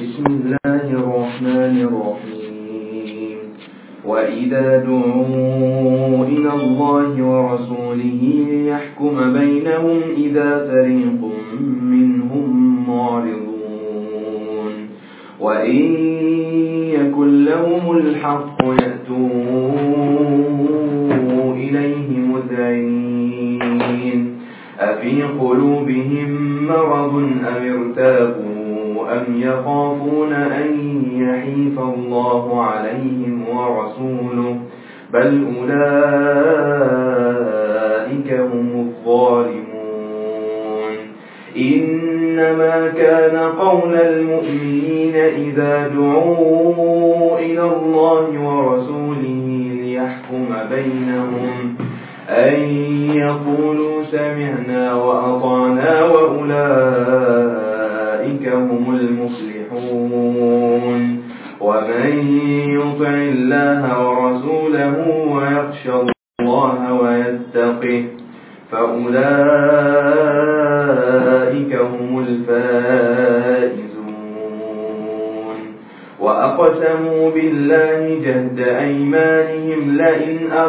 بسم الله الرحمن الرحيم. وإذا دعوا إلى الله ورسوله ليحكم بينهم إذا فريق منهم معرضون. وإن يكن لهم الحق يأتوا إليه مذعين أفي قلوبهم مرض أم ارتابوا أم يقعون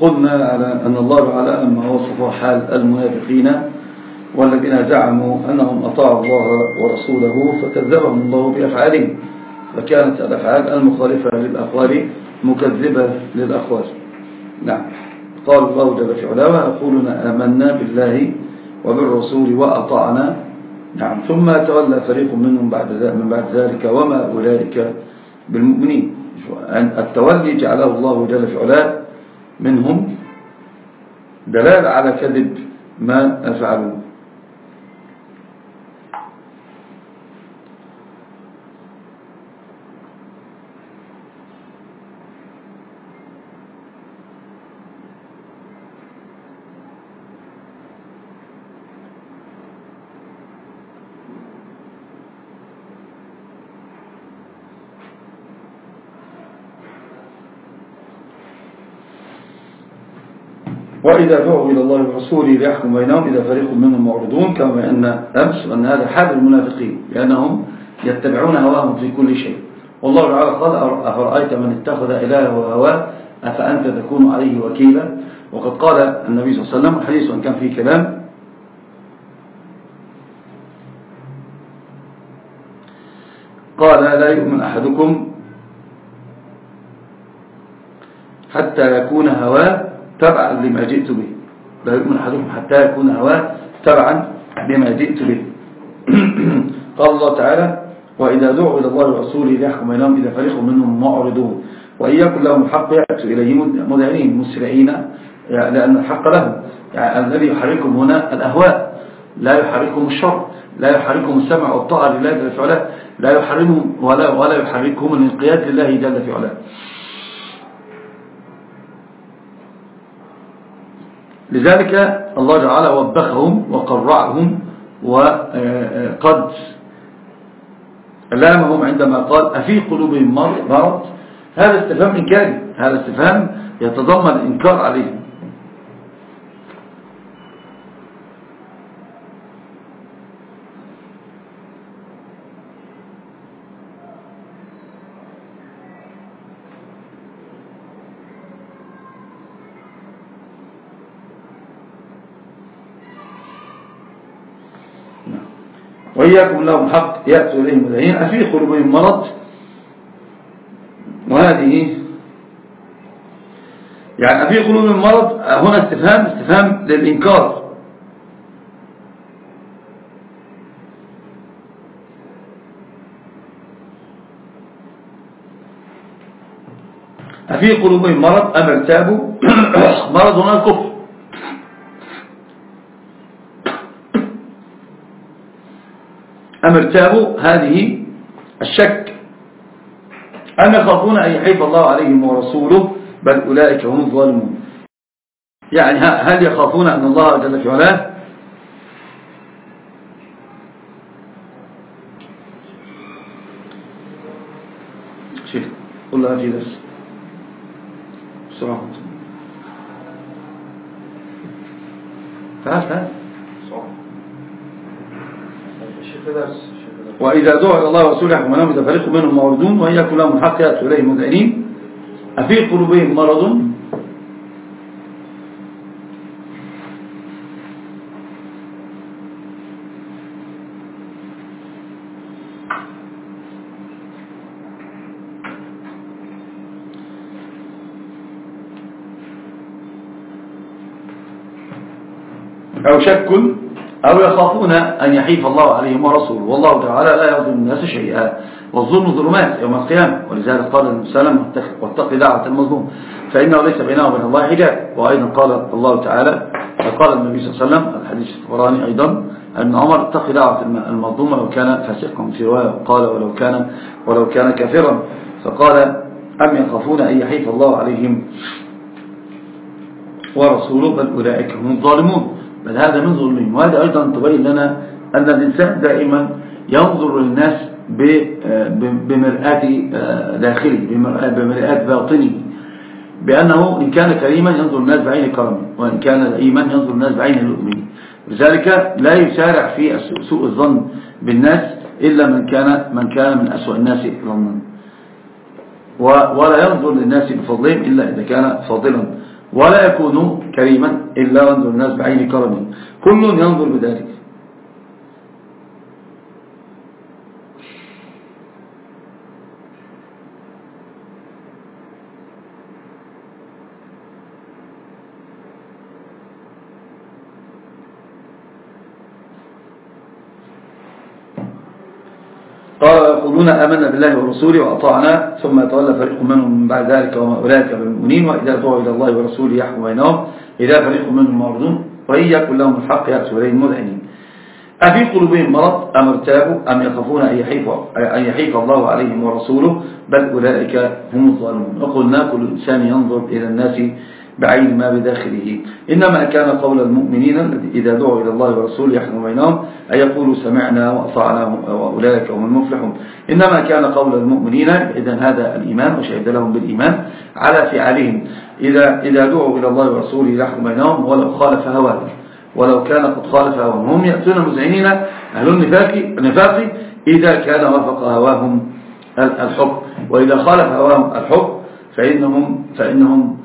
قلنا على أن الله تعالى لما وصف حال المنافقين والذين زعموا أنهم أطاعوا الله ورسوله فكذبهم الله بأفعالهم فكانت الأفعال المخالفة للأقوال مكذبة للأقوال. نعم. قال الله جل في علامة يقولون آمنا بالله وبالرسول وأطعنا. نعم. ثم تولى فريق منهم بعد من بعد ذلك وما أولئك بالمؤمنين. التولي جعله الله جل في علاه منهم دلالة على كذب ما أفعلون وإذا دعوا إلى الله ورسوله ليحكم بينهم إذا فريق منهم معرضون كما أن أمس أن هذا حال المنافقين لأنهم يتبعون هواهم في كل شيء. والله تعالى قال أفرأيت من اتخذ إله وهواه أفأنت تكون عليه وكيلا؟ وقد قال النبي صلى الله عليه وسلم حديث كان فيه كلام. قال لا يؤمن أحدكم حتى يكون هواه تبعا لما جئت به. لا يؤمن أحدهم حتى يكون هواه تبعا لما جئت به. قال الله تعالى وإذا دعوا إلى الله ورسوله ليحكم بينهم إذا فريق منهم معرضون. وإن يكن لهم حق يأتوا إليه مذعنين مسرعين يعني لأن الحق لهم. يعني الذي يحركهم هنا الأهواء. لا يحركهم الشر لا يحركهم السمع والطاعة لله جل في علاه. لا يحرمهم ولا, ولا يحركهم الانقياد لله جل في علاه. لذلك الله تعالى وبخهم وقرعهم وقد لامهم عندما قال أفي قلوبهم مرض؟ هذا استفهام إنكاري. هذا استفهام يتضمن إنكار عليه وإياكم لهم حق يأتوا إليهم مذهين أفي قلوبهم مرض وهذه يعني أفي قلوبهم مرض هنا استفهام استفهام للإنكار. أفي قلوبهم مرض أم ارتابوا مرض هنا الكفر أمرتاه هذه الشك. أن يخافون أن يحيف الله عليهم ورسوله؟ بل أولئك هم الظالمون. يعني هل يخافون أن الله جل في علاه؟ شيخ قل لها في بسرعة. تعال تعال وإذا دعى الله ورسوله ونام إذا فريق منهم موردون وإن يكون لهم الحق يأتوا إليه مذعنين أفي قلوبهم مرض؟ أو شك أو يخافون أن يحيف الله عليهم ورسوله. والله تعالى لا يظلم الناس شيئا. والظلم ظلمات يوم القيامة. ولذلك قال المسلم واتق دعوة المظلوم. فإنه ليس بينه وبين الله حجاب. وأيضا قال الله تعالى فقال النبي صلى الله عليه وسلم الحديث الفراني أيضا أن عمر اتق دعوة المظلوم. لو كان فاسقا في رواية قال ولو كان ولو كان كافرا. فقال أم يخافون أن يحيف الله عليهم ورسوله؟ بل أولئك هم الظالمون. بل هذا من ظلمهم. وهذا أيضا تبين لنا أن الإنسان دائما ينظر للناس بمرآة آه، داخلي آه، بمرآة باطني بأنه إن كان كريما ينظر الناس بعين كرمه وإن كان لئيما ينظر الناس بعين لؤمه لذلك لا يسارع في سوء الظن بالناس إلا من كان من كان من أسوأ الناس ظنا. ولا ينظر للناس بفضلهم إلا إذا كان فاضلا. ولا يكون كريما إلا وانظر الناس بعين كرم. كل ينظر بذلك يقولون أمنا بالله ورسوله وأطعنا ثم يتولى فريق منهم من بعد ذلك وما أولئك بالمؤمنين وإذا دعوا إلى الله ورسوله يحكم بينهم إذا فريق منهم معرضون وإن يكن لهم الحق يأتوا إليه مذعنين. أفي قلوبهم مرض أم ارتابوا أم يخافون أن يحيف, أن يحيف الله عليهم ورسوله؟ بل أولئك هم الظالمون. وقلنا كل إنسان ينظر إلى الناس بعين ما بداخله. إنما كان قول المؤمنين إذا دعوا إلى الله ورسوله يحكم بينهم أن يقولوا سمعنا وأطعنا وأولئك هم المفلحون. إنما كان قول المؤمنين إذا هذا الإيمان وشهد لهم بالإيمان على فعلهم. إذا, إذا دعوا إلى الله ورسوله يحكم بينهم ولو خالف هواه ولو كان قد خالف هواهم هم يأتون مزعينين أهل النفاق إذا كان وفق هواهم الحكم. وإذا خالف هواهم الحكم فإنهم, فإنهم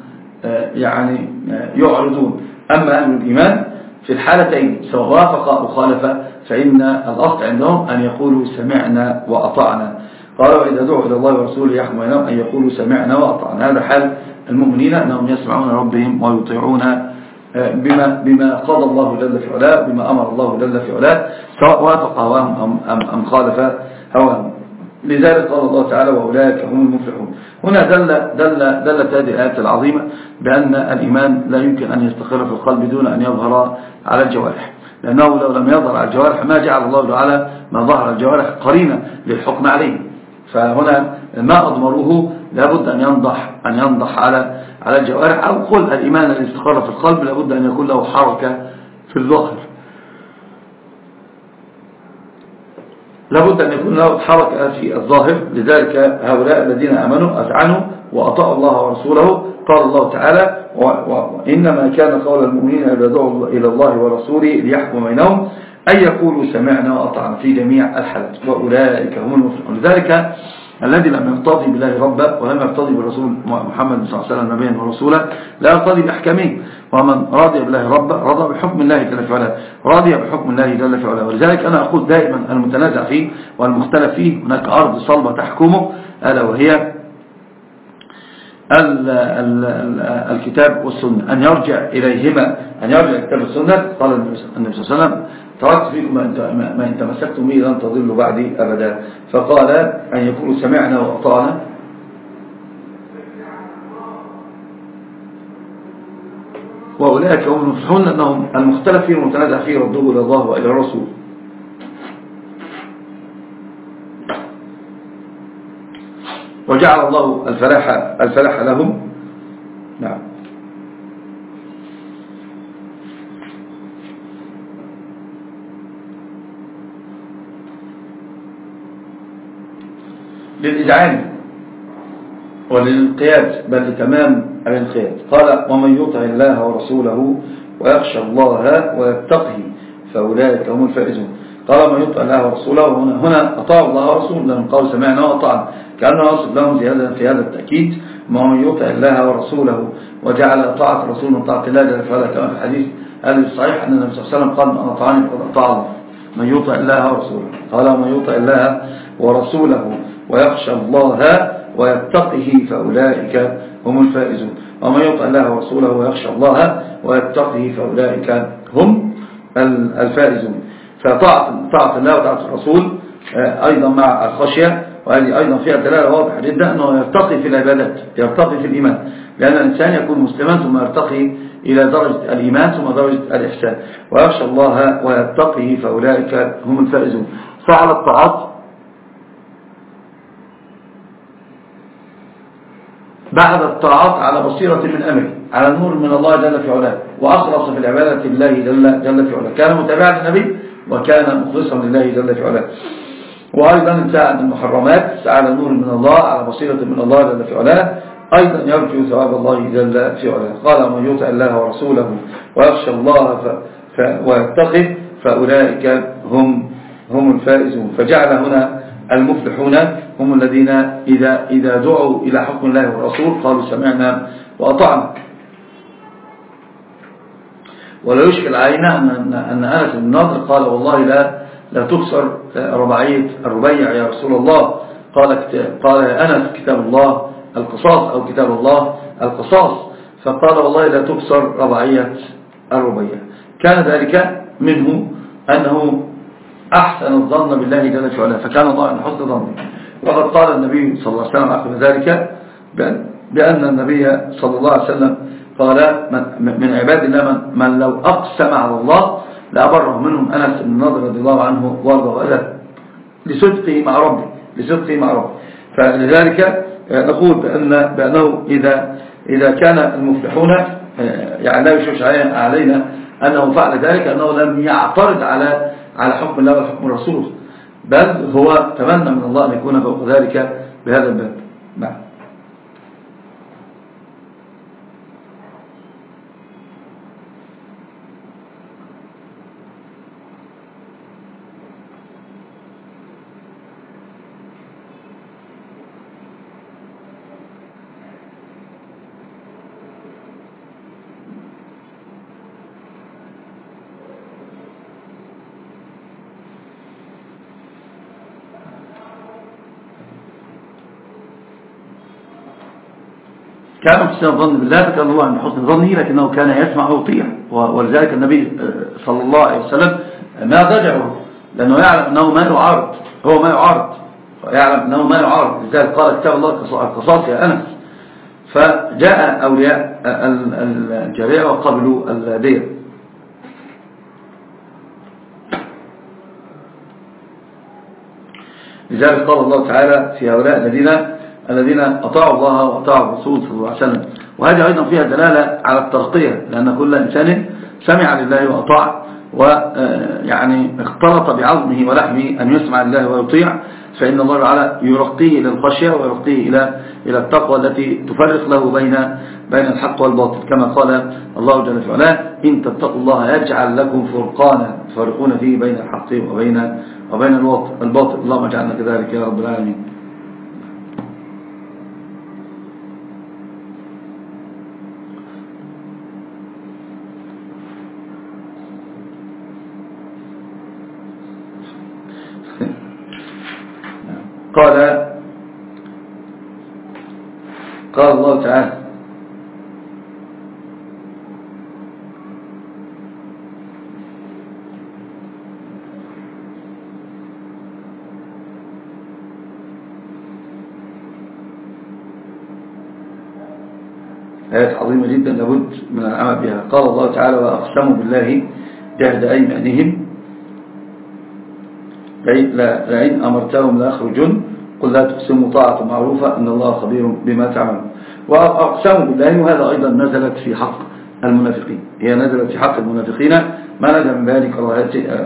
آه، يعني آه، يعرضون. أما أهل الإيمان في الحالتين سواء وافق أو خالف فإن الأصل عندهم أن يقولوا سمعنا وأطعنا. قالوا إذا دعوا إلى الله ورسوله يحكم بينهم أن يقولوا سمعنا وأطعنا. هذا حال المؤمنين أنهم يسمعون ربهم ويطيعون آه، بما بما قضى الله جل في علاه بما أمر الله جل في علاه سواء وافق هواهم أم, أم, أم خالف هواهم لذلك قال الله تعالى وأولئك هم المفلحون. هنا دل دل دلت هذه الآية العظيمة بأن الإيمان لا يمكن أن يستقر في القلب دون أن يظهر على الجوارح. لأنه لو لم يظهر على الجوارح ما جعل الله تعالى ما ظهر الجوارح قرينة للحكم عليه. فهنا ما أضمروه لابد أن ينضح أن ينضح على على الجوارح أو قل الإيمان الذي استقر في القلب لابد أن يكون له حركة في الظهر. لابد أن يكون له حركة في الظاهر. لذلك هؤلاء الذين أمنوا أذعنوا وأطاعوا الله ورسوله. قال الله تعالى وإنما كان قول المؤمنين إذا دعوا إلى الله ورسوله ليحكم بينهم أن يقولوا سمعنا وأطعنا في جميع الحالات. وأولئك هم المفلحون. لذلك الذي لم يرتضي بالله ربه ولم يرتضي بالرسول محمد صلى الله عليه وسلم نبيا ورسولا لا يرتضي بأحكامه. ومن راضي بالله رب رضى بحكم الله جل وعلا راضي بحكم الله جل وعلا. ولذلك أنا أقول دائما المتنازع فيه والمختلف فيه هناك أرض صلبة تحكمه ألا وهي الكتاب والسنة. أن يرجع إليهما أن يرجع الكتاب والسنة قال النبي صلى الله عليه وسلم تركت فيكم ما إن تمسكتم به لن تضلوا بعدي أبدا. فقال أن يكونوا سمعنا وأطعنا. وأولئك هم المفلحون أنهم المختلف فيهم المتنازع فيه ردوه إلى الله وإلى الرسول وجعل الله الفلاح الفلاح لهم. نعم. للإذعان وللانقياد بل لتمام عن الخير قال ومن يطع الله ورسوله ويخشى الله ويتقه فأولئك هم الفائزون. قال من يطع الله ورسوله هنا, هنا أطاع الله ورسوله. لأن قال سمعنا وأطعنا. كأنه يصب لهم زيادة في هذا التأكيد. ومن يطع الله ورسوله وجعل طاعة من طاعة الله جل وعلا. كما في الحديث هذا الصحيح أن النبي صلى الله عليه وسلم قال من قد أطاع الله. من يطع الله ورسوله. قال من يطع الله ورسوله ويخشى الله ويتقه فأولئك هم الفائزون. ومن يطع الله ورسوله ويخشى الله ويتقه فأولئك هم الفائزون. فطاعة الله وطاعة الرسول آه، أيضا مع الخشية وهذه أيضا فيها دلالة واضحة جدا أنه يرتقي في العبادات يرتقي في الإيمان. لأن الإنسان يكون مسلما ثم يرتقي إلى درجة الإيمان ثم درجة الإحسان. ويخشى الله ويتقه فأولئك هم الفائزون. فعل الطاعات بعد الطاعات على بصيرة من أمره على نور من الله جل في علاه وأخلص في العبادة لله جل, جل في علاه. كان متابعا للنبي وكان مخلصا لله جل في علاه. وأيضا انتاء المحرمات على نور من الله على بصيرة من الله جل في علاه. أيضا يرجو ثواب الله جل في علاه. قال من يطع الله ورسوله ويخشى الله ف... ف... فأولئك هم هم الفائزون. فجعل هنا المفلحون هم الذين إذا, إذا دعوا إلى حكم الله والرسول قالوا سمعنا وأطعنا. ولا يشكل علينا أن أنس بن ناظر قال والله لا لا تخسر رباعية الربيع يا رسول الله. قال قال يا أنس كتاب الله القصاص أو كتاب الله القصاص. فقال والله لا تخسر رباعية الربيع. كان ذلك منه أنه أحسن الظن بالله جل وعلا فكان الله حسن ظنه وقد قال النبي صلى الله عليه وسلم عقب ذلك بأن, النبي صلى الله عليه وسلم قال من, عباد الله من, لو أقسم على الله لأبره منهم أنس بن نظر رضي الله عنه وارضه وأذى لصدقه مع ربه لصدقه مع ربه. فلذلك نقول بأن بأنه إذا, إذا كان المفلحون يعني لا يشوش علينا أنه فعل ذلك أنه لم يعترض على على حكم الله وحكم الرسول بل هو تمنى من الله أن يكون فوق ذلك بهذا الباب. نعم. كان حسن الظن بالله ذكر الله عن حسن ظنه لكنه كان يسمع ويطيع ولذلك النبي آه، صلى الله عليه وسلم ما ضجعه لأنه يعلم أنه ما يعارض هو ما يعارض يعلم أنه ما يعارض لذلك قال كتاب الله القصاص يا أنس. فجاء أولياء الجريع وقبلوا الدية لذلك قال الله تعالى في هؤلاء الذين الذين أطاعوا الله وأطاعوا الرسول صلى الله عليه وسلم. وهذه أيضا فيها دلالة على الترقية لأن كل إنسان سمع لله وأطاع ويعني آه، اختلط بعظمه ولحمه أن يسمع لله ويطيع. فإن الله تعالى يرقيه إلى الخشية ويرقيه إلى إلى التقوى التي تفرق له بين بين الحق والباطل. كما قال الله جل وعلا إن تتقوا الله يجعل لكم فرقانا تفرقون فيه بين الحق وبين وبين الباطل. اللهم اجعلنا كذلك يا رب العالمين. قال قال الله تعالى آيات عظيمة جدا لابد من العمل بها. قال الله تعالى وأقسموا بالله جهد أيمانهم. لئن أمرتهم لأخرجن. قل لا تقسموا طاعة معروفة إن الله خبير بما تعمل وأقسموا بالله وهذا أيضا نزلت في حق المنافقين. هي نزلت في حق المنافقين. ما نزل من ذلك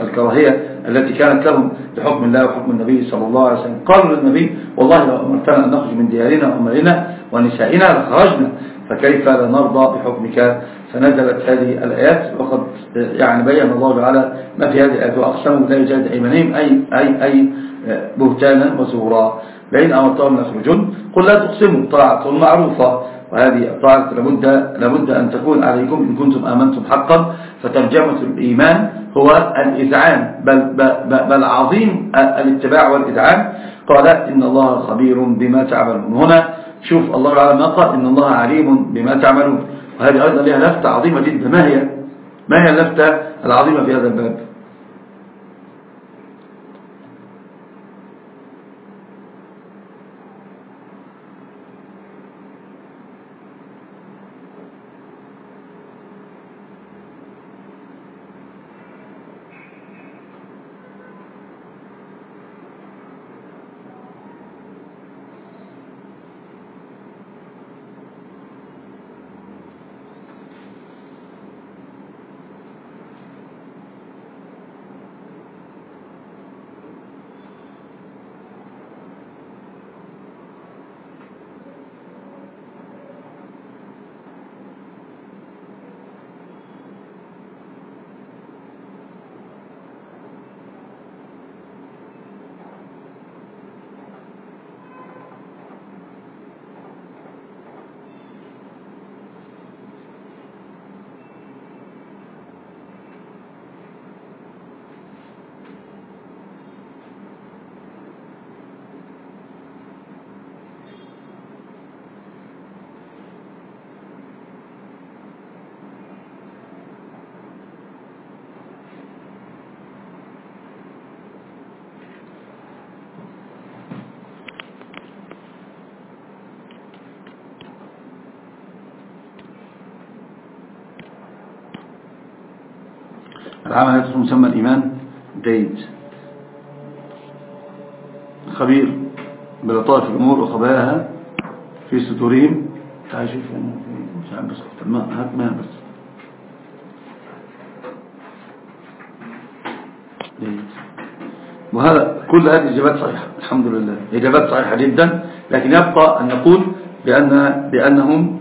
الكراهية التي كانت لهم لحكم الله وحكم النبي صلى الله عليه وسلم. قالوا للنبي والله لو أمرتنا أن نخرج من ديارنا وأمرنا ونسائنا لخرجنا فكيف لا نرضى بحكمك؟ فنزلت هذه الآيات وقد يعني بيّن الله تعالى ما في هذه الآيات. وأقسموا لا يجاد أيمانهم أي, أي, أي آه، بهتانا وزورا. لئن أمرتهم ليخرجن قل لا تقسموا طاعة معروفة. وهذه الطاعة لابد, لابد أن تكون عليكم إن كنتم آمنتم حقا. فترجمة الإيمان هو الإذعان بل, بل, بل عظيم الاتباع والإذعان. قال إن الله خبير بما تعملون. هنا شوف الله على ما قال إن الله عليم بما تعملون. وهذه أيضا لها لفتة عظيمة جدا. ما هي؟ ما هي اللفتة العظيمة في هذا الباب؟ العمل هذا مسمى الإيمان جيد خبير بلطائف الأمور وخباياها في ستورهم تعال شوف أنا مش عم بس ما هات ما بس. جيد وهذا كل هذه إجابات صحيحة. الحمد لله. إجابات صحيحة جدا. لكن يبقى أن نقول بأن بأنهم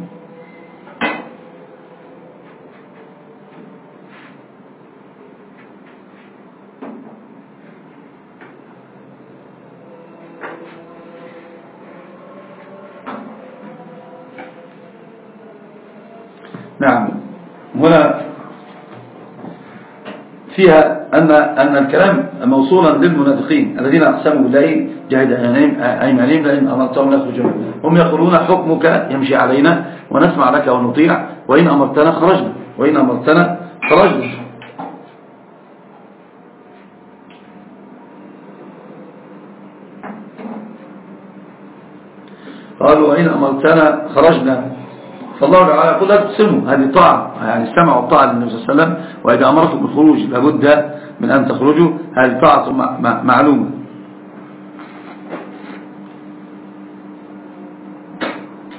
فيها أن, أن الكلام موصولا للمنافقين الذين أقسموا بالله جاهد أيمانهم لئن أمرتهم نخرجون هم يقولون حكمك يمشي علينا ونسمع لك ونطيع وإن أمرتنا خرجنا وإن أمرتنا خرجنا. قالوا وإن أمرتنا خرجنا. فالله تعالى يقول لا تقسموا. هذه طاعة. يعني استمعوا الطاعة للنبي صلى الله عليه وسلم وإذا أمرتم بالخروج لابد من أن تخرجوا. هذه طاعة معلومة.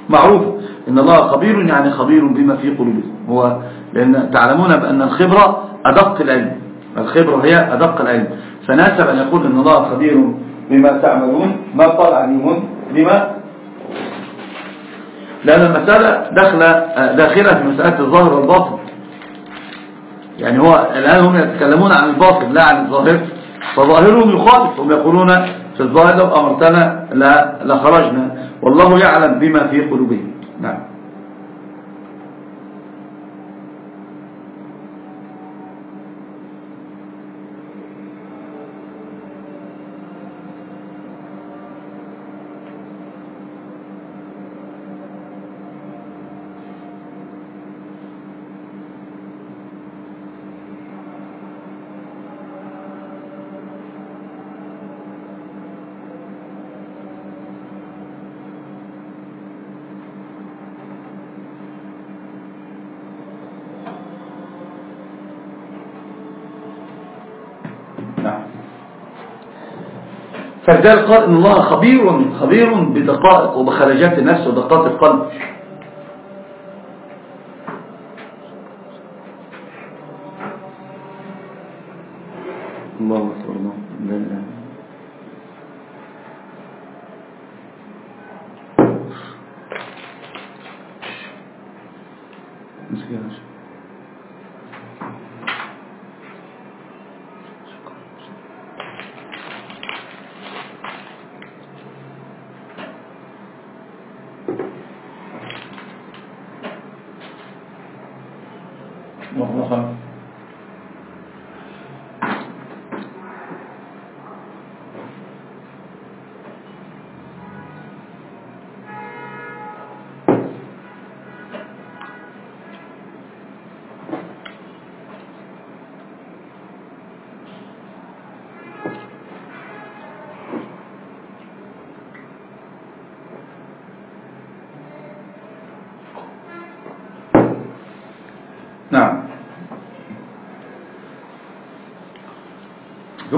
معروف إن الله خبير يعني خبير بما في قلوبكم. هو لأن تعلمون بأن الخبرة أدق العلم. الخبرة هي أدق العلم. فناسب أن يقول إن الله خبير بما تعملون ما طلع عليهم بما لأن المسألة داخلة داخلة في مسألة الظاهر والباطن. يعني هو الآن هم يتكلمون عن الباطن لا عن الظاهر. فظاهرهم يخالف هم يقولون في الظاهر لو أمرتنا لخرجنا والله يعلم بما في قلوبهم. فالجال قال إن الله خبير خبير بدقائق وبخرجات النفس ودقات القلب.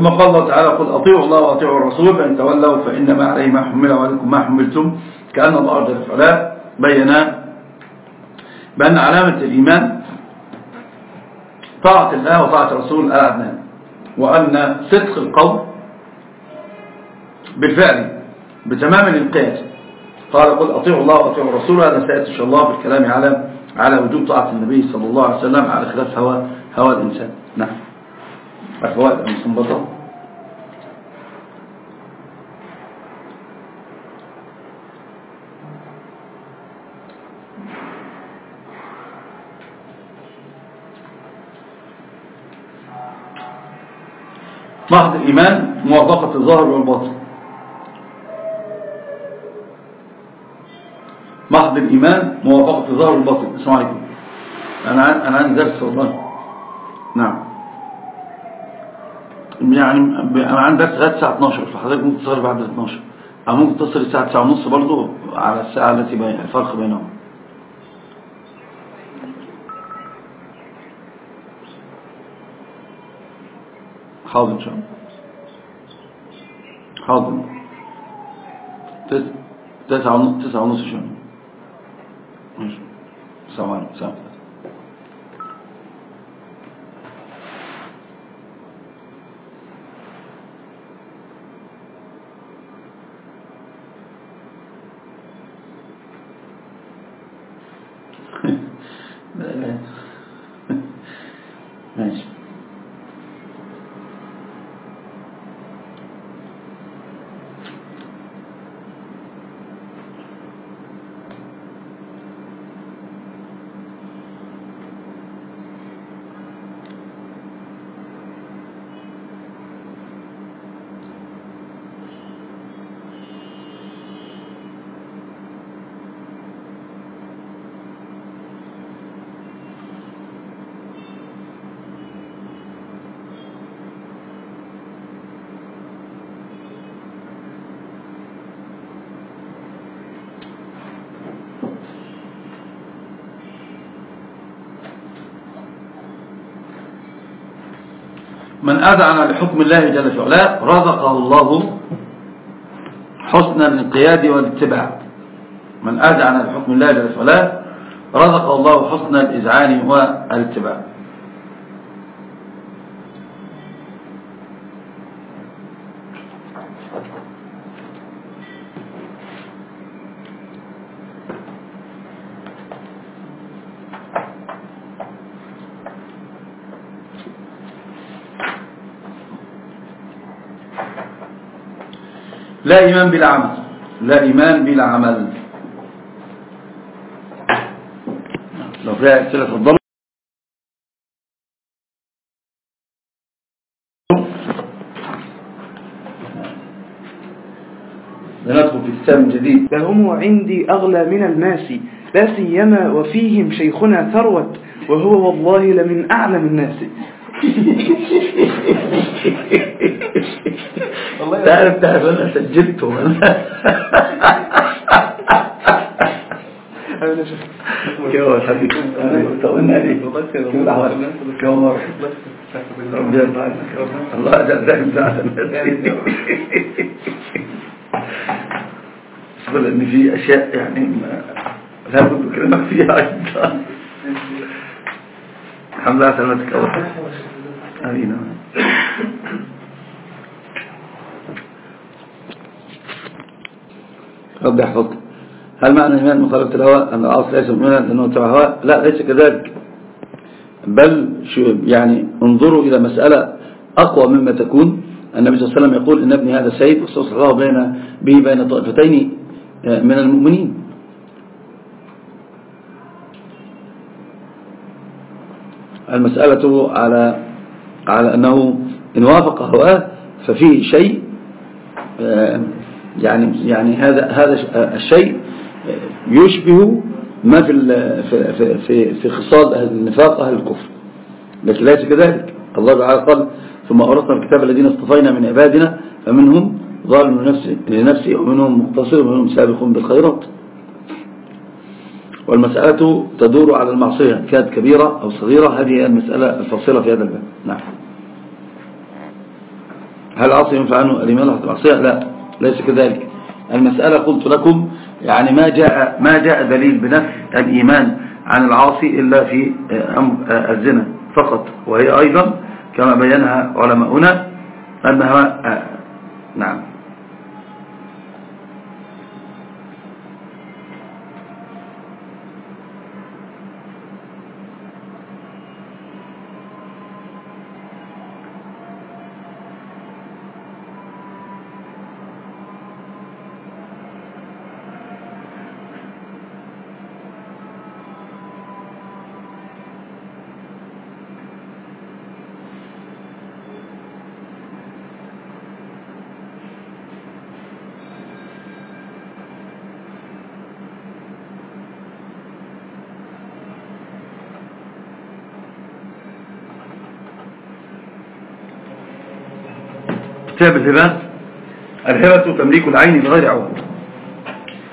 ثم قال الله تعالى قل أطيعوا الله وأطيعوا الرسول فإن تولوا فإنما عليه ما حمل وعليكم ما حملتم كأن الله جل فعلا بينا بأن علامة الإيمان طاعة الله وطاعة رسول الأعدنان وأن صدق القول بالفعل بتمام الإنقاذ قال قل أطيعوا الله وأطيعوا الرسول هذا سيأتي إن شاء الله بالكلام على على وجوب طاعة النبي صلى الله عليه وسلم على خلاف هوى هوى الإنسان. نعم. الفوائد المستنبطة محض الإيمان موافقة الظاهر والباطن محض الإيمان موافقة الظاهر والباطن اسمع عليكم أنا, أنا عندي درس والله نعم يعني أنا عندي درس غاية الساعة 12 فحضرتك ممكن تصل بعد 12 أو ممكن تصل الساعة 9 ونص برضو على الساعة التي الفرق بينهم thousand sham. Thousand. تسعة ونص تسعة ونص شهر سواء سواء من أذعن بحكم الله جل فعلا رزقه الله حسن القياد والاتباع. من أذعن بحكم الله جل فعلا رزقه الله حسن الإذعان والاتباع. لا بالعمل لا إيمان بالعمل لو فيها اسئله تفضلوا لندخل في السام الجديد. فهم عندي أغلى من الناس لا سيما وفيهم شيخنا ثروت وهو والله لمن أعلم الناس. تعرف تعرف أنا سجلته كيو حبيبي طولنا لي كيو عمر كيو عمر الله يجزاك جزاء ان في اشياء يعني لابد بكلمك فيها أيضا حمزہ سنت کا رب يحفظك هل معنى إيمان مخالفة الهواء أن العاص ليس مؤمنا لأنه تبع هواء لا ليس كذلك. بل شو يعني انظروا إلى مسألة أقوى مما تكون. النبي صلى الله عليه وسلم يقول إن ابني هذا سيد وصلى الله بين به بين طائفتين آه، من المؤمنين. المسألة على على أنه إن وافق هواه ففيه شيء آه، يعني يعني هذا هذا آه، الشيء يشبه ما في في في, في خصال أهل النفاق أهل الكفر. لكن ليس كذلك. الله تعالى قال ثم أورثنا الكتاب الذين اصطفينا من عبادنا فمنهم ظالم لنفسه ومنهم مقتصر ومنهم سابق بالخيرات. والمسألة تدور على المعصية كانت كبيرة أو صغيرة هذه المسألة الفصيلة في هذا الباب. نعم. هل عاصي ينفع عنه الإيمان لحظة المعصية؟ لا ليس كذلك. المسألة قلت لكم يعني ما جاء, ما جاء دليل بنفع الإيمان عن العاصي إلا في الزنا فقط وهي أيضا كما بينها علماؤنا أنها آه، نعم. كتاب الهبة. الهبة تمليك العين بغير عوض.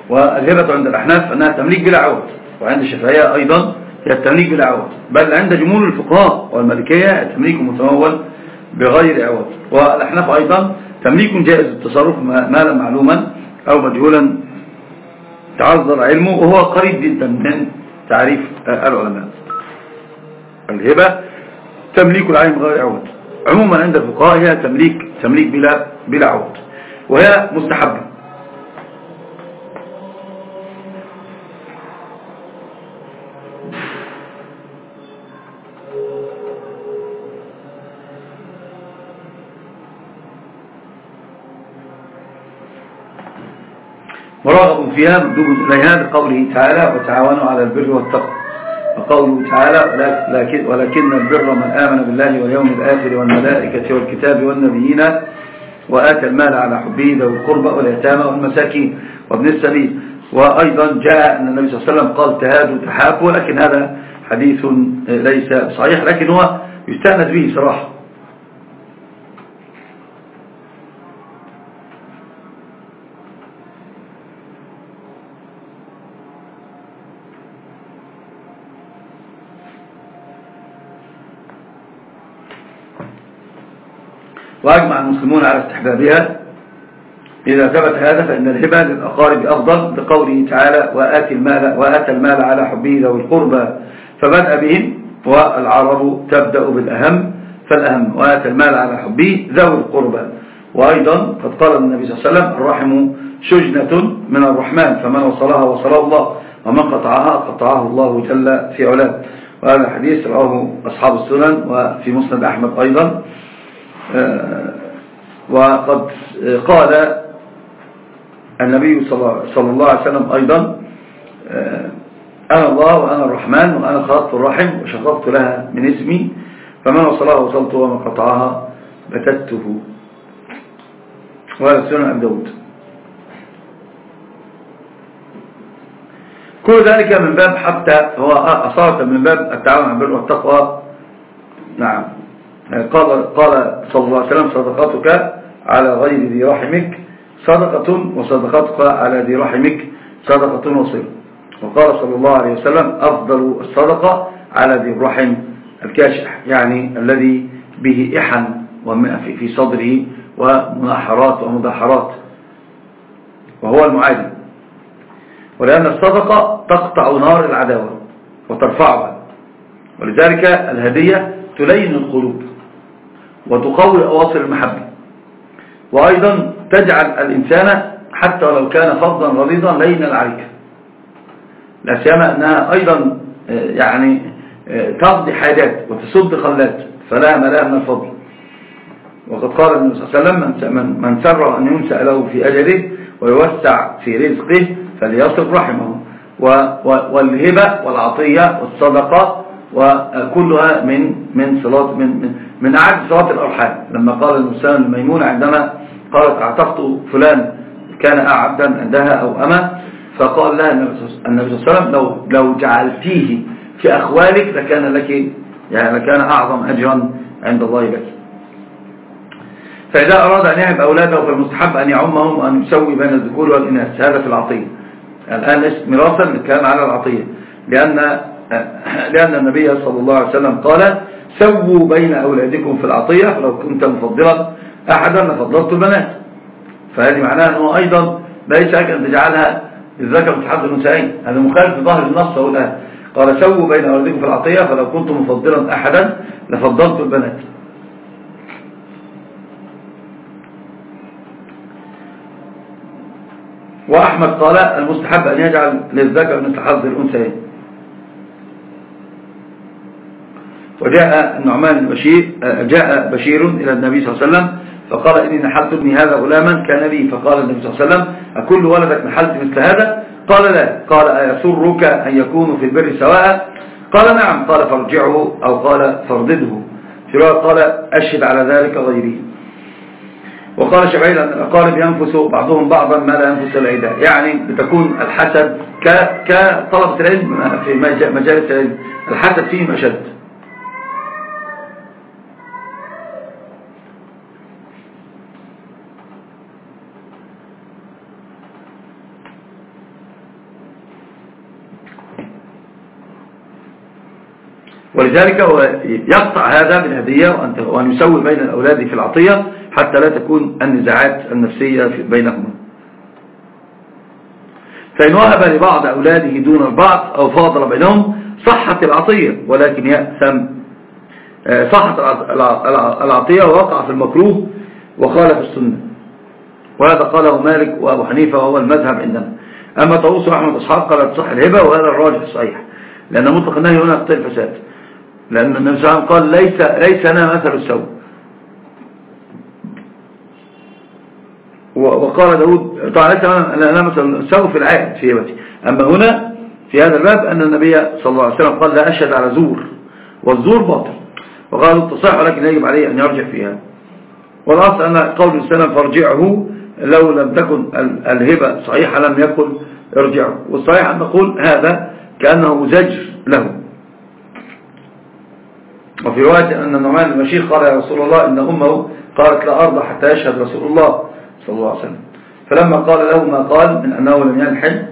والهبة عند الأحناف أنها تمليك بلا عوض. وعند الشافعية أيضا هي التمليك بلا عوض. بل عند جمول الفقهاء والمالكية التمليك متمول بغير عوض. والأحناف أيضا تمليك جائز التصرف مالا معلوما أو مجهولا. تعذر علمه وهو قريب جدا من تعريف العلماء. الهبة تمليك العين بغير عوض. عموما عند الفقهاء هي تمليك تمليك بلا بلا عود. وهي مستحبة مراغب فيها مندوب إليها بقوله تعالى وتعاونوا على البر والتقوى قوله تعالى لكن ولكن البر من آمن بالله واليوم الآخر والملائكة والكتاب والنبيين وآتى المال على حبه والقربة القربى واليتامى والمساكين وابن السبيل. وأيضا جاء أن النبي صلى الله عليه وسلم قال تهادوا تحابوا لكن هذا حديث ليس صحيح لكن هو يستأنس به صراحة. المسلمون على استحبابها. إذا ثبت هذا فإن الهبة للأقارب أفضل بقوله تعالى وآتي المال, وآتى المال على حبه ذوي القربى فبدأ بهم والعرب تبدأ بالأهم فالأهم وآتى المال على حبه ذوي القربى وأيضا قد قال النبي صلى الله عليه وسلم الرحم شجنة من الرحمن فمن وصلها وصله الله ومن قطعها قطعه الله جل في علاه وهذا الحديث رأوه أصحاب السنن وفي مسند أحمد أيضا. آه، وقد قال النبي صلى الله عليه وسلم أيضا آه، أنا الله وأنا الرحمن وأنا خلقت الرحم وشققت لها من اسمي فمن وصلها وصلته ومن قطعها بتته. وهذا سنة عبد داود. كل ذلك من باب حتى هو أصارة من باب التعاون عن البر والتقوى. نعم. قال, قال صلى الله عليه وسلم صدقاتك على غير ذي رحمك صدقة وصدقتك على ذي رحمك صدقة وصير وقال صلى الله عليه وسلم أفضل الصدقة على ذي الرحم الكاشح يعني الذي به إحن في صدره ومناحرات ومداحرات وهو المعادي ولأن الصدقة تقطع نار العداوة وترفعها. ولذلك الهدية تلين القلوب وتقوي أواصر المحبة. وأيضا تجعل الإنسان حتى لو كان فظا غليظا لين العريك لا سيما أنها أيضا آه، يعني آه، تقضي حاجات وتسد خلات فلا ملاء من الفضل. وقد قال النبي صلى الله عليه وسلم من, من سر أن ينسى له في أجله ويوسع في رزقه فليصف رحمه. والهبة والعطية والصدقة وكلها من من صلات من من, من عدد صلات الأرحام. لما قال المسلم الميمون عندما قالت عتقت فلان كان عبدا عندها أو أما فقال لها النبي صلى الله عليه وسلم لو, لو جعلتيه في أخوالك لكان لك يعني لكان أعظم أجرا عند الله لك. فإذا أراد أن يعب أولاده فالمستحب أن يعمهم وأن يسوي بين الذكور والإناث. هذا في العطية. الآن ليس مراسا الكلام على العطية. لأن, لأن النبي صلى الله عليه وسلم قال سووا بين أولادكم في العطية ولو كنت مفضلا. أحدا فضلت البنات فهذه معناها أنه أيضا لا لك أن تجعلها الذكر متحد الانثيين هذا مخالف ظاهر النص والآن قال سووا بين أولادكم في العطية فلو كنت مفضلا أحدا لفضلت البنات. وأحمد قال المستحب أن يجعل للذكر مثل حظ الأنثيين. وجاء النعمان بشير جاء بشير إلى النبي صلى الله عليه وسلم فقال إني نحلت ابني هذا غلاما كان لي فقال النبي صلى الله عليه وسلم أكل ولدك نحلت مثل هذا؟ قال لا. قال أيسرك أن يكونوا في البر سواء؟ قال نعم. قال فارجعه أو قال فاردده. في رواية قال أشهد على ذلك غيري. وقال شبعيل أن الأقارب ينفس بعضهم بعضا ما لا ينفس العداء يعني بتكون الحسد كطلبة العلم في مجالس العلم. الحسد فيه مشد ولذلك هو يقطع هذا من هدية وأن يسوي بين الأولاد في العطية حتى لا تكون النزاعات النفسية بينهما. فإن وهب لبعض أولاده دون البعض أو فاضل بينهم صحة العطية ولكن يأثم. آه، صحة العطية ووقع في المكروه وخالف السنة. وهذا قاله مالك وأبو حنيفة وهو المذهب عندنا. أما طوص رحمة أصحاب قال تصح الهبة وهذا الراجح الصحيح لأن مطلق النهي هنا يقتل الفساد. لأن النبي صلى الله عليه وسلم قال ليس, ليس أنا مثل السوء. وقال داود طبعا ليس أنا مثل السوء في العائد في هيبتي أما هنا في هذا الباب أن النبي صلى الله عليه وسلم قال لا أشهد على زور. والزور باطل. وقال التصاح ولكن يجب عليه أن يرجع فيها. والأصل أن قول السلام فارجعه لو لم تكن الهبة صحيحة لم يكن ارجعه. والصحيح أن نقول هذا كأنه زجر له. وفي رواية أن النعمان المشير قال يا رسول الله إن أمه قالت لا أرضى حتى يشهد رسول الله صلى الله عليه وسلم. فلما قال له ما قال من أنه لم ينحل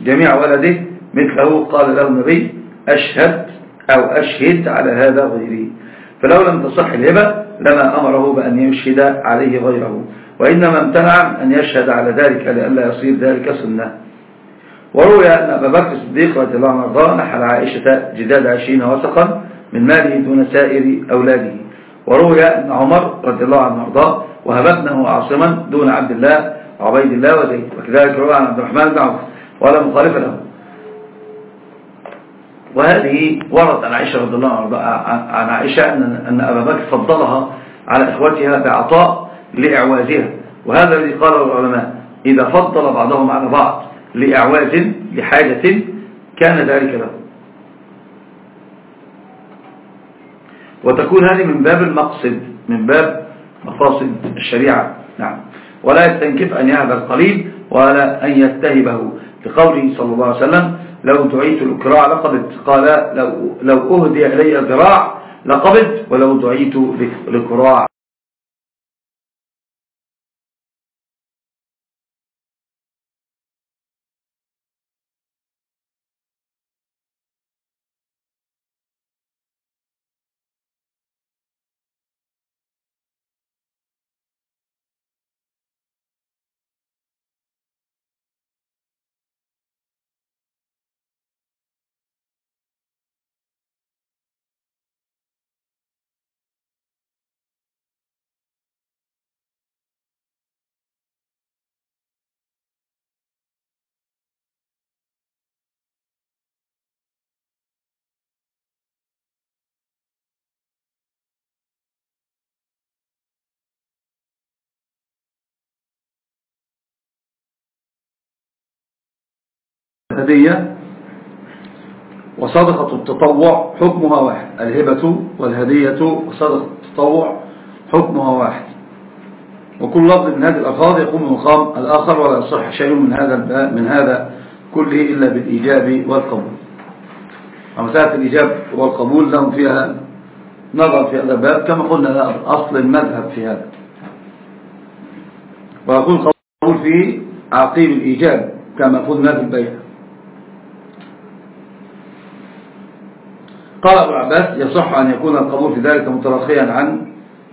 جميع ولده مثله قال له النبي أشهد أو أشهد على هذا غيري. فلو لم تصح الهبة لما أمره بأن يشهد عليه غيره. وإنما امتنع أن يشهد على ذلك لئلا يصير ذلك سنة. وروي أن أبا بكر الصديق رضي الله عنه نحل عائشة جداد عشرين وسقا من ماله دون سائر أولاده. وروي أن عمر رضي الله عنه وارضاه وهبتنه عاصما دون عبد الله عبيد الله وزيد. وكذلك روى عن عبد الرحمن بن عوف ولا مخالف له. وهذه ورد عن عائشة رضي الله عن عائشة أن أبا بكر فضلها على إخوتها بعطاء لإعوازها. وهذا الذي قاله العلماء إذا فضل بعضهم على بعض لإعواز لحاجة كان ذلك له. وتكون هذه من باب المقصد من باب مقاصد الشريعة. نعم. ولا يستنكف أن يهب القليل ولا أن يتهبه لقوله صلى الله عليه وسلم لو دعيت الأكراع لقبت قال لو, لو أهدي إلي ذراع لقبت ولو دعيت الأكراع الهدية وصدقة التطوع حكمها واحد الهبة والهدية وصدقة التطوع حكمها واحد. وكل لفظ من هذه الألفاظ يقوم مقام الآخر ولا يصح شيء من هذا من هذا كله إلا بالإيجاب والقبول. ومسألة الإيجاب والقبول لهم فيها نظر في هذا الباب كما قلنا لا أصل المذهب في هذا. ويكون قبول في عقيم الإيجاب كما قلنا في البيع قال أبو عباس يصح أن يكون القبول في ذلك مترخيا عن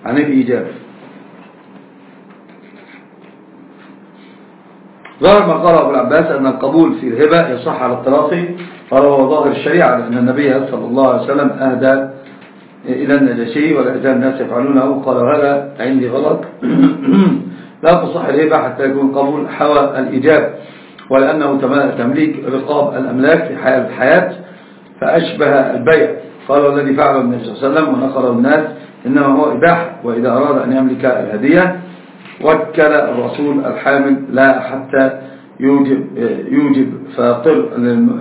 عن الإيجاب. ظهر ما قال أبو العباس أن القبول في الهبة يصح على التراخي فهو ظاهر الشريعة لأن النبي صلى الله عليه وسلم أهدى إلى النجاشي والأجزاء الناس يفعلونه قال هذا عندي غلط. لا تصح الهبة حتى يكون قبول حوى الإيجاب ولأنه تمليك رقاب الأملاك في حياة الحياة فأشبه البيع. قال الذي فعله النبي صلى الله عليه وسلم ونقر الناس إنما هو إباح وإذا أراد أن يملك الهدية وكل الرسول الحامل لا حتى يوجب, يوجب فطر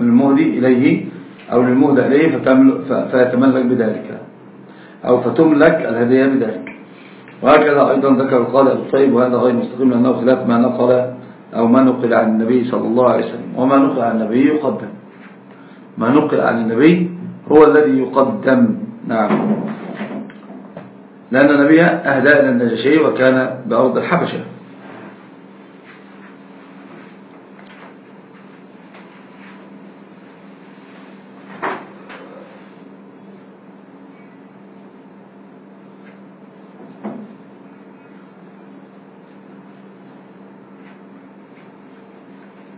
المهدي إليه أو للمهدى إليه فيتملك بذلك أو فتملك الهدية بذلك. وهكذا أيضا ذكر القادة أبو الطيب وهذا غير مستقيم لأنه خلاف ما نقل أو ما نقل عن النبي صلى الله عليه وسلم وما نقل عن النبي يقدم ما نقل عن النبي هو الذي يقدم نعم. لأن النبي أهدى إلى النجاشي وكان بأرض الحبشة.